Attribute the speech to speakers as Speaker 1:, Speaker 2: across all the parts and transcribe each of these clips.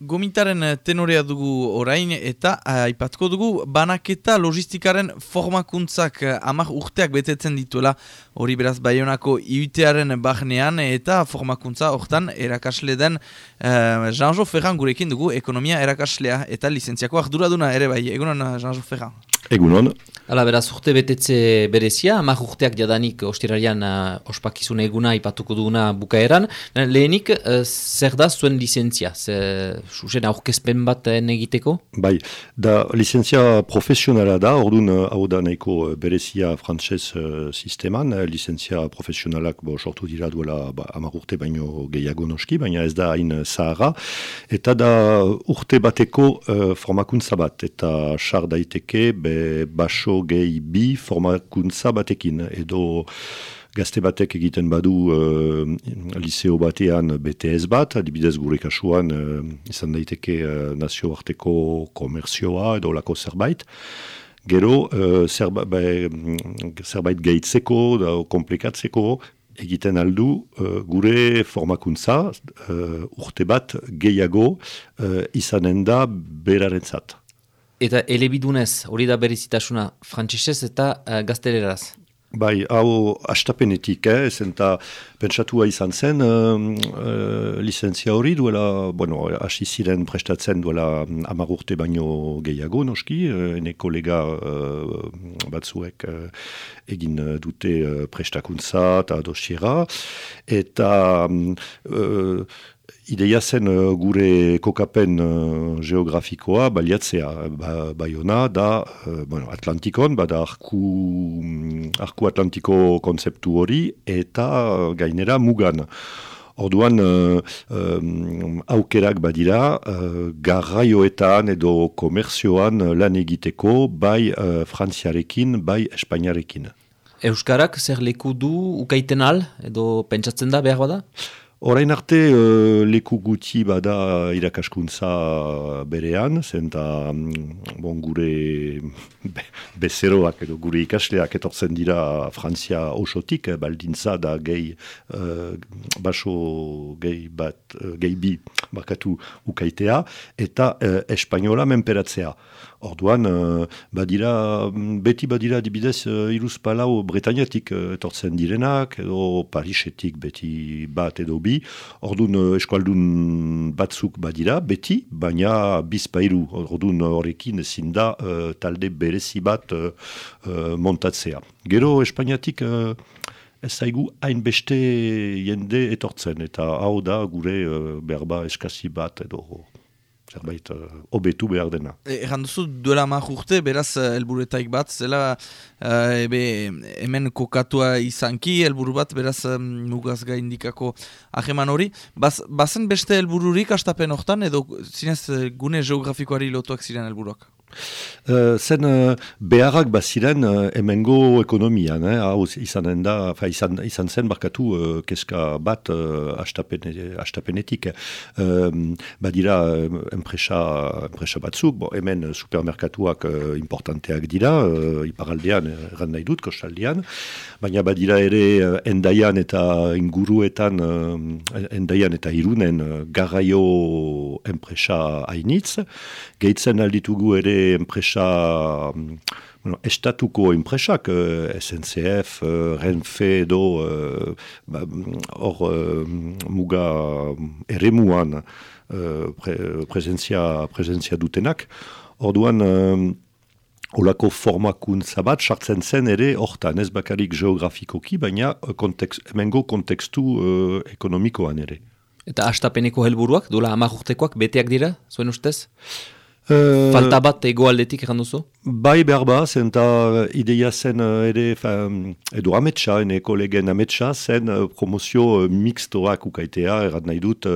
Speaker 1: Gomitaren eh, tenorea dugu orain eta eh, aipatko dugu banaketa logistikaren formakuntzak eh, amak urteak betetzen dituela hori beraz baionako iutearen bahnean eta formakuntza hortan erakasle den uh, Jean-Jo Ferran gurekin dugu ekonomia erakaslea eta licentziako arduraduna ere bai, egunon Jean-Jo Ferran.
Speaker 2: Egunon.
Speaker 3: Hala, beraz, urte betetze berezia, amak urteak jadanik ostirarian uh, ospakizun eguna ipatuko duguna bukaeran. Lehenik, uh, zer da zuen licentzia? Zuzen aurkezpen bat egiteko?
Speaker 2: Bai, da licentzia profesionala da, orduan hau da nahiko berezia frantses uh, sisteman, licentzia profesionalak bo, sortu dira duela ba, amak urte baino gehiago noski, baina ez da hain zahara, eta da urte bateko uh, formakuntza bat, eta sar daiteke, be baso gehi bi formakuntza batekin, edo gazte batek egiten badu uh, liceo batean BTS bat, adibidez gure kasuan uh, izan daiteke uh, nazioarteko komerzioa edo lako zerbait, Gero, uh, zerba, ba, zerbait gehitzeko, da, komplikatzeko, egiten aldu uh, gure formakuntza uh, urte bat gehiago uh, izanen da beraren zat.
Speaker 3: Eta elebidunez, hori da berizitasuna, frantzisez eta uh, gazteleraz?
Speaker 2: Bai, hau astapenetik, eh, zenta pentsatua izan zen, uh, licentzia hori duela, bueno, hasi ziren prestatzen duela amagurte baino gehiago, noski, uh, ene kolega uh, batzuek egin dute uh, prestakuntza eta dosiera, eta Ideia zen uh, gure kokapen uh, geografikoa baliatzea. Ba, Baiona da uh, bueno, Atlantikon, bada arku, arku Atlantiko konzeptu hori eta gainera mugan. Orduan uh, um, aukerak badira uh, garraioetan edo komerzioan lan egiteko bai uh, frantziarekin, bai espainiarekin.
Speaker 3: Euskarak zer leku du ukaiten al edo pentsatzen da behar bada?
Speaker 2: Horain arte uh, leku guti bada irakaskuntza berean, zenta mm, bon, gure be, bezeroak edo gure ikasleak etortzen dira Frantzia osotik, eh, baldintza da gehi uh, baso gehi bat, uh, gehi bi bakatu ukaitea, eta uh, espainola menperatzea. Orduan, uh, badira, beti badira dibidez uh, iruz palau Bretañatik uh, etortzen direnak, edo Parisetik beti bat edo bi. Orduan, uh, eskualdun batzuk badira, beti, baina bizpairu. Orduan horrekin ezin da uh, talde berezi bat uh, uh, montatzea. Gero, Espainiatik... Uh, Ez zaigu hainbeste jende etortzen, eta hau da gure uh, berba eskazi bat edo zerbait uh, obetu behar dena.
Speaker 1: E, Egan duzu duela urte, beraz uh, elburetaik bat, zela uh, ebe, hemen kokatua izanki, elburu bat, beraz um, mugaz gaindikako aheman hori. Baz, bazen beste elbururik astapen hortan, edo zinez gune geografikoari lotuak ziren elburuak?
Speaker 2: Uh, zen uh, beharrak baziren uh, emengo ekonomian, eh? hau izan, da, fa, izan, izan zen barkatu uh, keska bat uh, astapenetik. Uh, badira enpresa, enpresa batzuk, bo, hemen supermerkatuak uh, importanteak dira, uh, iparaldean, erran nahi dut, kostaldean, baina badira ere endaian eta inguruetan, uh, endaian eta irunen uh, garraio enpresa hainitz, gehitzen alditugu ere enpresa, bueno, estatuko enpresak, uh, SNCF, uh, Renfe edo uh, ba, hor uh, muga eremuan uh, pre, presentzia, presentzia dutenak. Orduan, uh, Olako formakuntza bat sartzen zen ere hortan, ez bakarik geografikoki, baina kontekst, emengo kontekstu uh, ekonomikoan ere.
Speaker 3: Eta astapeneko helburuak, dola amagurtekoak, beteak dira, zuen ustez? Uh, Falta bat egoaldetik egan duzu?
Speaker 2: Bai behar ba, zenta ideia zen uh, ere, fa, edo ametsa, ene kolegen ametsa, zen uh, promozio mixtoak ukaitea, errat nahi dut,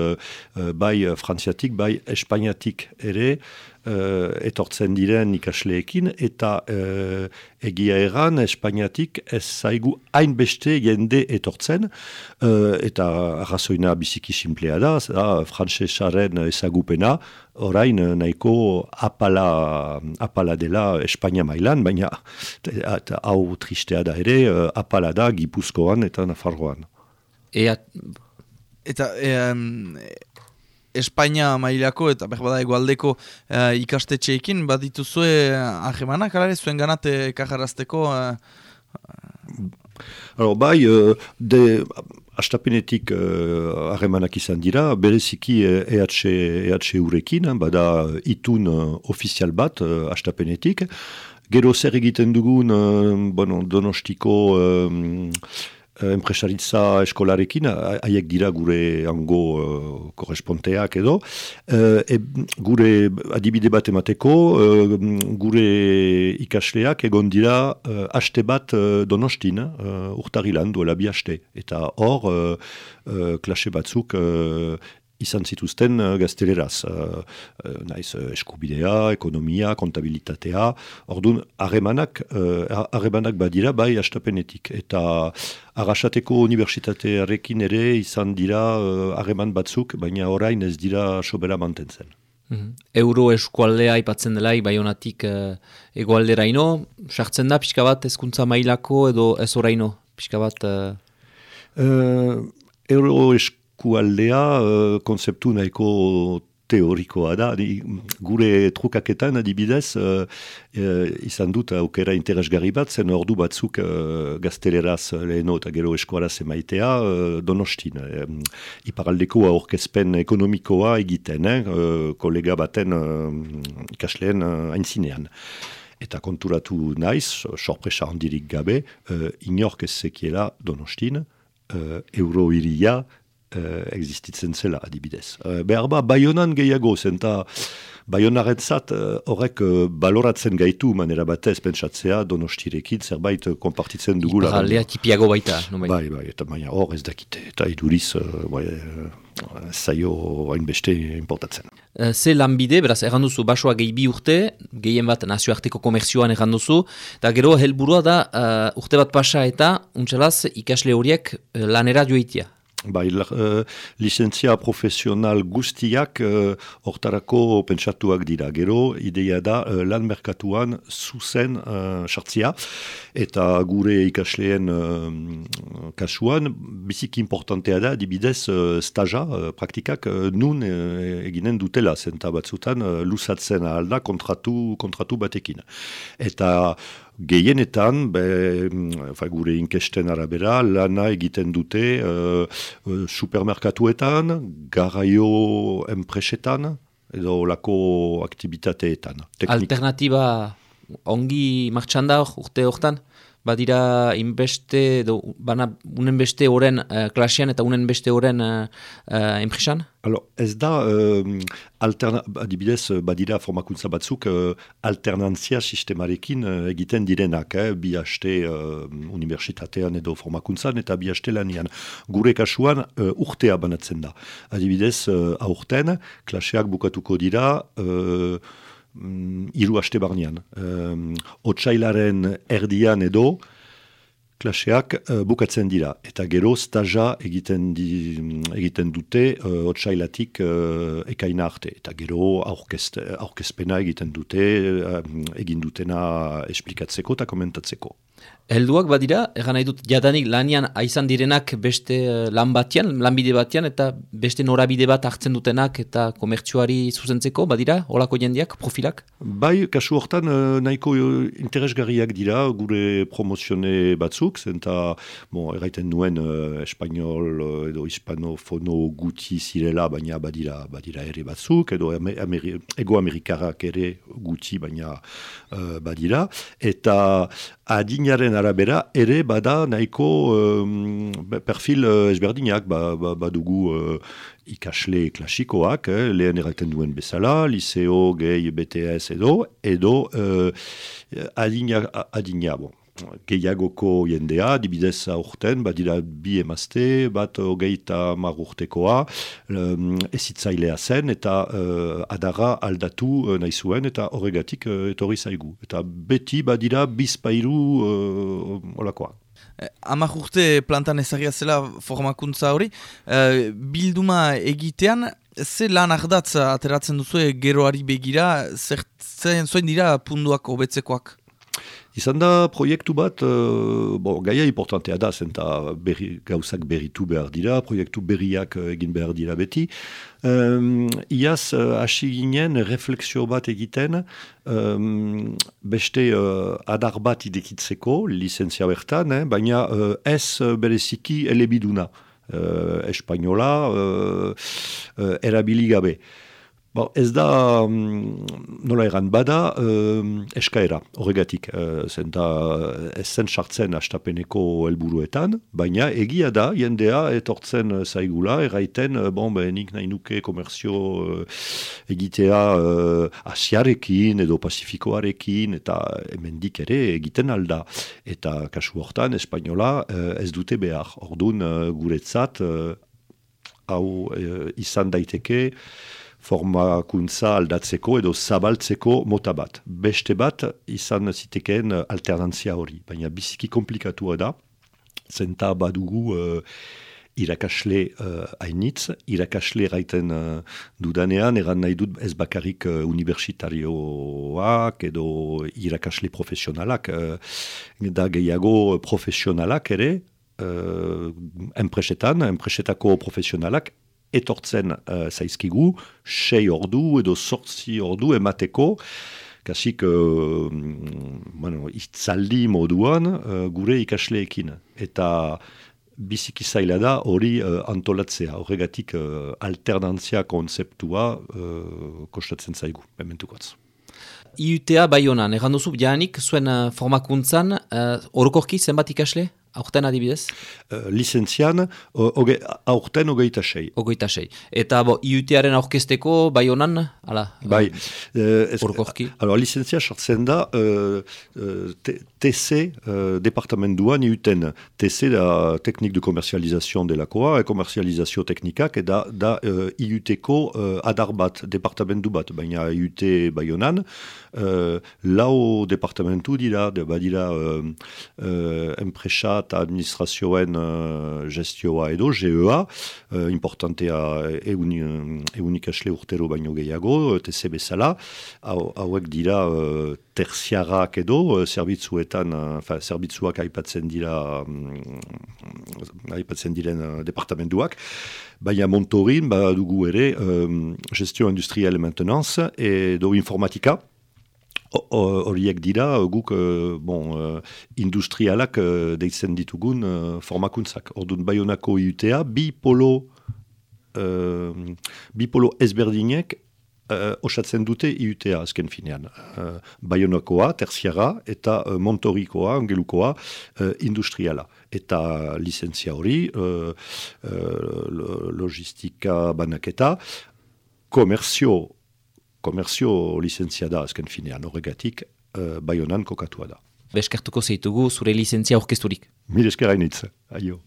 Speaker 2: bai frantziatik, bai espainiatik ere, uh, etortzen diren ikasleekin, eta uh, egia eran, Espainiatik ez zaigu hainbeste jende etortzen, uh, eta arrazoina biziki simplea da, da frantzesaren ezagupena, orain nahiko apala, apala dela Espainia mailan, baina hau tristea da ere, apala da Gipuzkoan eta Nafarroan.
Speaker 1: Ea, eta... E, Espainia mailako eta berbada egualdeko uh, ikastetxeekin, bat dituzue ahemanak, alare, zuen ganate kajarazteko?
Speaker 2: Alors, bai, uh, de, astapenetik harremanak izan dira, bereziki EH, EH urekin, bada itun ofizial bat uh, astapenetik. Gero zer egiten dugun, bueno, donostiko uh, enpresaritza eskolarekin, haiek dira gure hango uh, korresponteak edo, uh, gure adibide bat emateko, uh, gure ikasleak egon dira uh, haste bat uh, donostin, uh, urtarilan duela bi haste. Eta hor, uh, uh, klase batzuk izan zituzten uh, gazteleraz. Uh, uh, naiz uh, eskubidea, ekonomia, kontabilitatea, orduan harremanak uh, badira bai astapenetik. Eta arrasateko unibertsitatearekin ere izan dira harreman batzuk, baina orain ez dira sobera mantentzen.
Speaker 3: Mm Euro eskualdea ipatzen dela, bai honatik uh, egoaldera ino, sartzen da pixka bat ezkuntza mailako edo ez oraino, pixka bat... Uh...
Speaker 2: Uh, euro eskualdea eskualdea uh, konzeptu nahiko teorikoa da. gure trukaketan adibidez uh, uh, izan dut aukera interesgarri bat, zen ordu batzuk uh, gazteleraz leheno eta gero eskualaz emaitea uh, donostin. Um, iparaldeko aurkezpen ekonomikoa egiten, eh, uh, kolega baten uh, ikasleen uh, aintzinean. Eta konturatu naiz, sorpresa handirik gabe, uh, inork ez zekiela donostin, uh, euro uh, existitzen zela adibidez. Uh, behar ba, baionan gehiago zen, eta uh, horrek uh, baloratzen gaitu manera batez pentsatzea donostirekin zerbait uh, konpartitzen dugula.
Speaker 3: Iparaldea tipiago baita.
Speaker 2: No bai, bai, eta baina hor ez dakite, eta iduriz uh, bai, uh, zaio hainbeste importatzen.
Speaker 3: ze lanbide, beraz, erranduzu basoa gehi bi urte, gehien bat nazioarteko komerzioan erranduzu, eta gero helburua da uh, urte bat pasa eta, untxalaz, ikasle horiek lanera joitia.
Speaker 2: Bai, uh, licentzia profesional guztiak uh, hortarako pentsatuak dira. Gero, ideia da uh, lan merkatuan zuzen sartzia. eta gure ikasleen kasuan, bizik importantea da, dibidez, uh, staja, uh, praktikak, uh, nun eginen dutela, zenta batzutan, lusatzen alda kontratu, kontratu batekin. Eta Gehienetan, be, fa, gure inkesten arabera, lana egiten dute uh, supermerkatuetan, garraio enpresetan, edo lako aktivitateetan.
Speaker 3: Alternatiba ongi martxan da urte hortan? Badira inbeste, do, bana unen beste horren uh, klasean eta unen beste horren uh, uh, enpresan?
Speaker 2: ez da, uh, adibidez, badira formakuntza batzuk uh, alternantzia sistemarekin uh, egiten direnak, eh, bi haste uh, universitatean edo formakuntzan eta bi haste lanian. Gure kasuan uh, urtea banatzen da. Adibidez, uh, aurten, klaseak bukatuko dira, uh, mm, iru haste barnean. Um, otsailaren erdian edo, klaseak uh, bukatzen dira. Eta gero staja egiten, di, egiten dute uh, otsailatik uh, ekaina arte. Eta gero aurkezpena egiten dute, uh, egin dutena esplikatzeko eta komentatzeko.
Speaker 3: Helduak badira, egan nahi dut jadanik lanian aizan direnak beste uh, lan batian, lanbide batian, eta beste norabide bat hartzen dutenak eta komertsuari zuzentzeko, badira, holako jendiak, profilak?
Speaker 2: Bai, kasu hortan uh, nahiko uh, interesgarriak dira gure promozione batzuk, zenta, bon, erraiten nuen espanol edo hispanofono guti zirela, baina badira, badira ere batzuk, edo Ameri ego amerikarak ere guti, baina badira, eta adinaren arabera ere bada nahiko um, perfil uh, ezberdinak ba, ba, badugu uh, ikasle klasikoak, eh, lehen erraten duen bezala, liceo, gehi, BTS edo, edo uh, adina, adina bon gehiagoko jendea, dibidez aurten, badira bi emazte, bat hogeita mar urtekoa, um, ezitzailea zen, eta uh, adara aldatu uh, nahi zuen, eta horregatik uh, etorri zaigu. Eta beti badira bizpairu uh, olakoa.
Speaker 1: Amak urte plantan ezagia zela formakuntza hori, bilduma egitean, ze lan ardatz ateratzen duzu geroari begira, zer, zer, dira punduak obetzekoak?
Speaker 2: Izan da proiektu bat, uh, bon, gaia importantea da, zenta berri, gauzak berritu behar dira, proiektu berriak egin behar dira beti. Um, iaz, hasi uh, ginen, refleksio bat egiten, um, beste uh, adar bat idekitzeko, licentzia bertan, eh, baina uh, ez bereziki elebiduna. Uh, espainola, uh, uh, erabiligabe. Bon, ez da, um, nola egan bada, um, eskaera, horregatik, uh, zenta ez zen sartzen astapeneko helburuetan, baina egia da, jendea etortzen zaigula, erraiten, bon, behenik nahi nuke komerzio uh, egitea uh, asiarekin edo pasifikoarekin, eta hemendik ere egiten alda. Eta kasu hortan, espainola uh, ez dute behar, orduan uh, guretzat, hau izan daiteke, formakuntza aldatzeko edo zabaltzeko mota bat. Beste bat izan zitekeen alternantzia hori, baina biziki komplikatua da, zenta badugu uh, irakasle uh, hainitz, irakasle gaiten uh, dudanean, eran nahi dut ez bakarrik uh, universitarioak edo irakasle profesionalak, uh, da gehiago profesionalak ere, uh, enpresetan, enpresetako profesionalak, etortzen uh, zaizkigu, sei ordu edo sortzi ordu emateko, kasik, uh, bueno, itzaldi moduan uh, gure ikasleekin. Eta biziki zaila da hori uh, antolatzea, horregatik uh, alternantzia konzeptua uh, kostatzen zaigu, bementukotz.
Speaker 3: IUTA bai honan, errandu zu, janik, zuen formakuntzan, uh, orokorki zenbat ikasle? Aurten adibidez?
Speaker 2: Uh, Lizentzian, oge, aurten ogeita sei.
Speaker 3: Ogeita sei. Eta bo, IUT-aren aurkesteko, bai honan? Ala,
Speaker 2: bai.
Speaker 3: Uh, Orkorki?
Speaker 2: Alors, licentzia sartzen da uh, TC uh, departamentuan IUT-en. TC da teknik de komerzializazioan delakoa, e komerzializazio teknikak, eta da uh, IUT-ko uh, adar bat, departamentu bat, baina IUT bai honan. Uh, lau departamentu dira, badira uh, uh, enpresa eta administrazioen uh, gestioa edo, GEA, uh, importantea eunik asle urtero baino gehiago, TC bezala, hauek dira uh, terziarak edo, uh, zerbitzuetan, uh, zerbitzuak aipatzen dira, um, aipatzen diren uh, departamentuak, Baina Montorin, badugu ere, gestio maintenance edo informatika, horiek dira guk uh, bon, uh, industrialak uh, deitzen ditugun formakuntzak. Orduan Bayonako IUTA bi polo, uh, bi polo ezberdinek uh, osatzen dute IUTA azken finean. Uh, Bayonakoa, terziara, eta uh, Montorikoa, angelukoa, uh, industriala. Eta licentzia hori, uh, uh, logistika banaketa, komerzio komerzio lizentzia da azken finean horregatik uh, baionan kokatua da.
Speaker 3: Beskertuko zeitugu zure lizentzia orkesturik.
Speaker 2: Mil esker hainitz, aio.